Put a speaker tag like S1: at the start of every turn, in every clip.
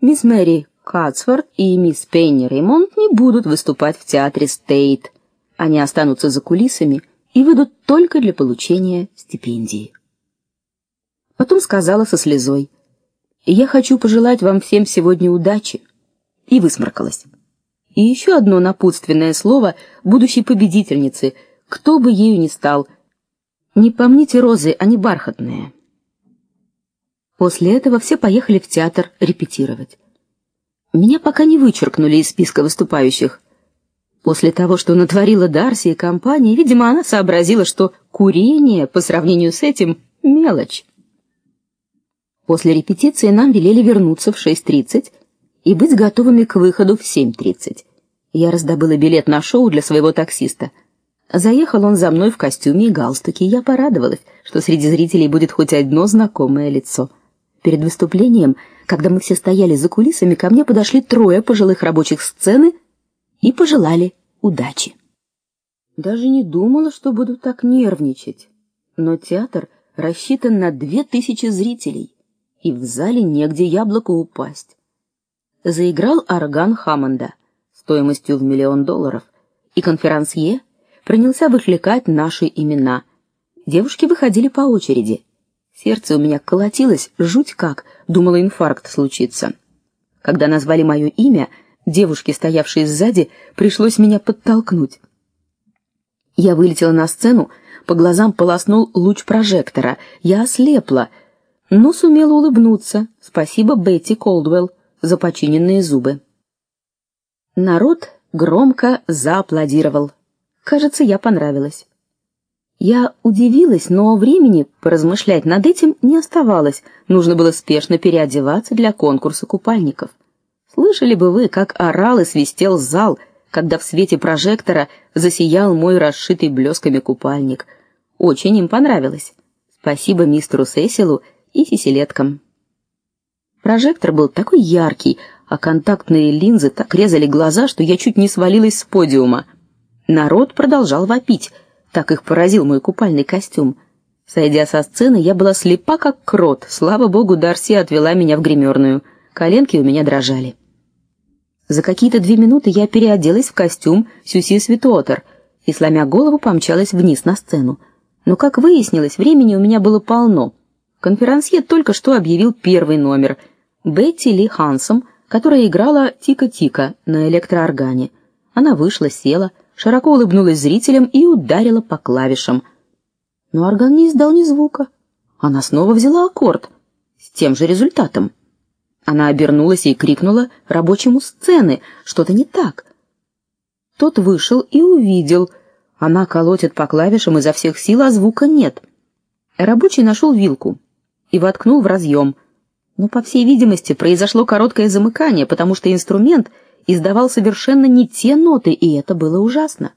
S1: мисс Мэри Кацфорд и мисс Пенни Ремонт не будут выступать в театре Стейт. Они останутся за кулисами и выйдут только для получения стипендии. Потом сказала со слезой: "Я хочу пожелать вам всем сегодня удачи". И высморкалась. И еще одно напутственное слово будущей победительнице, кто бы ею ни стал. Не помните розы, они бархатные. После этого все поехали в театр репетировать. Меня пока не вычеркнули из списка выступающих. После того, что натворила Дарси и компания, видимо, она сообразила, что курение по сравнению с этим мелочь. После репетиции нам велели вернуться в 6:30 и быть готовыми к выходу в 7:30. Я раздобыла билет на шоу для своего таксиста. Заехал он за мной в костюме и галстуке, и я порадовалась, что среди зрителей будет хоть одно знакомое лицо. Перед выступлением, когда мы все стояли за кулисами, ко мне подошли трое пожилых рабочих сцены и пожелали удачи. Даже не думала, что буду так нервничать. Но театр рассчитан на две тысячи зрителей, и в зале негде яблоку упасть. Заиграл орган Хаммонда стоимостью в миллион долларов, и конферансье принялся выкликать наши имена. Девушки выходили по очереди. Сердце у меня колотилось жуть как, думала инфаркт случится. Когда назвали мое имя, девушке, стоявшей сзади, пришлось меня подтолкнуть. Я вылетела на сцену, по глазам полоснул луч прожектора. Я ослепла, но сумела улыбнуться. Спасибо Бетти Колдвелл за починенные зубы. Народ громко зааплодировал. Кажется, я понравилась. Я удивилась, но времени поразмышлять над этим не оставалось. Нужно было спешно переодеваться для конкурса купальников. Слышали бы вы, как орал и свистел зал, когда в свете прожектора засиял мой расшитый блесками купальник. Очень им понравилось. Спасибо мистеру Сесилу и сиселеткам. Прожектор был такой яркий, а контактные линзы так резали глаза, что я чуть не свалилась с подиума. Народ продолжал вопить. Так их поразил мой купальный костюм. Сойдя со сцены, я была слепа как крот. Слава богу, Дарси отвела меня в гримерную. Коленки у меня дрожали. За какие-то две минуты я переоделась в костюм Сюси Светотер и сломя голову помчалась вниз на сцену. Но как выяснилось, времени у меня было полно. Конферансье только что объявил первый номер. Бетти Ли Хансом, которая играла Тика-тика на электрооргане. Она вышла, села, широко улыбнулась зрителям и ударила по клавишам. Но орган не издал ни звука. Она снова взяла аккорд с тем же результатом. Она обернулась и крикнула рабочему сцены: "Что-то не так". Тот вышел и увидел, она колотит по клавишам изо всех сил, а звука нет. Рабочий нашел вилку и воткнул в разъем. Но по всей видимости произошло короткое замыкание, потому что инструмент издавал совершенно не те ноты, и это было ужасно.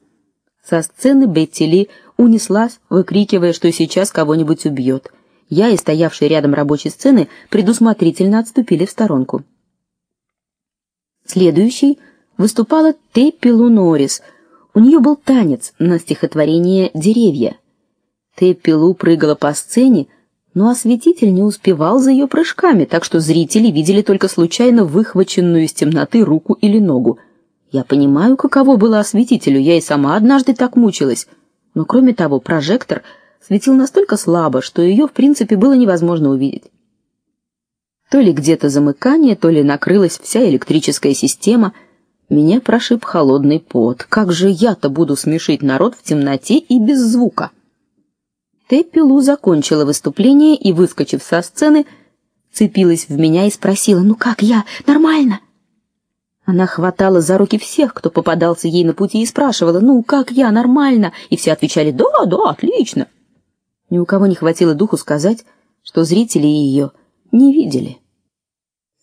S1: Со сцены Бетти Ли унеслась, выкрикивая, что сейчас кого-нибудь убьет. Я и стоявшие рядом рабочие сцены предусмотрительно отступили в сторонку. Следующей выступала Теппи Лунорис. У нее был танец на стихотворение Деревья. Теппи Лу прыгала по сцене, но осветитель не успевал за ее прыжками, так что зрители видели только случайно выхваченную из темноты руку или ногу. Я понимаю, каково было осветителю, я и сама однажды так мучилась. Но кроме того, прожектор светил настолько слабо, что ее, в принципе, было невозможно увидеть. То ли где-то замыкание, то ли накрылась вся электрическая система. Меня прошиб холодный пот. Как же я-то буду смешить народ в темноте и без звука? Теппи Лу закончила выступление и, выскочив со сцены, цепилась в меня и спросила: "Ну как я? Нормально?" Она хватала за руки всех, кто попадался ей на пути, и спрашивала: "Ну как я? Нормально?" И все отвечали: "Да, да, отлично". Ни у кого не хватило духу сказать, что зрители ее не видели.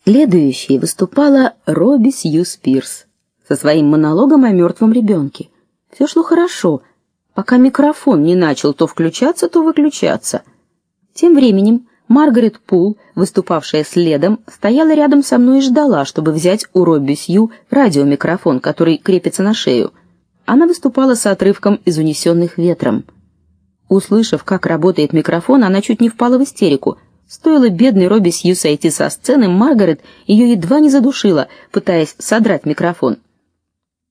S1: Следующей выступала Робби Сью Спирс со своим монологом о мертвом ребенке. Все шло хорошо, пока микрофон не начал то включаться, то выключаться. Тем временем Маргарет Пул, выступавшая следом, стояла рядом со мной и ждала, чтобы взять у Робби Сью радиомикрофон, который крепится на шею. Она выступала с отрывком из унесенных ветром. Услышав, как работает микрофон, она чуть не впала в истерику. Стоило бедной Робби Сью сойти со сцены, Маргарет ее едва не задушила, пытаясь содрать микрофон.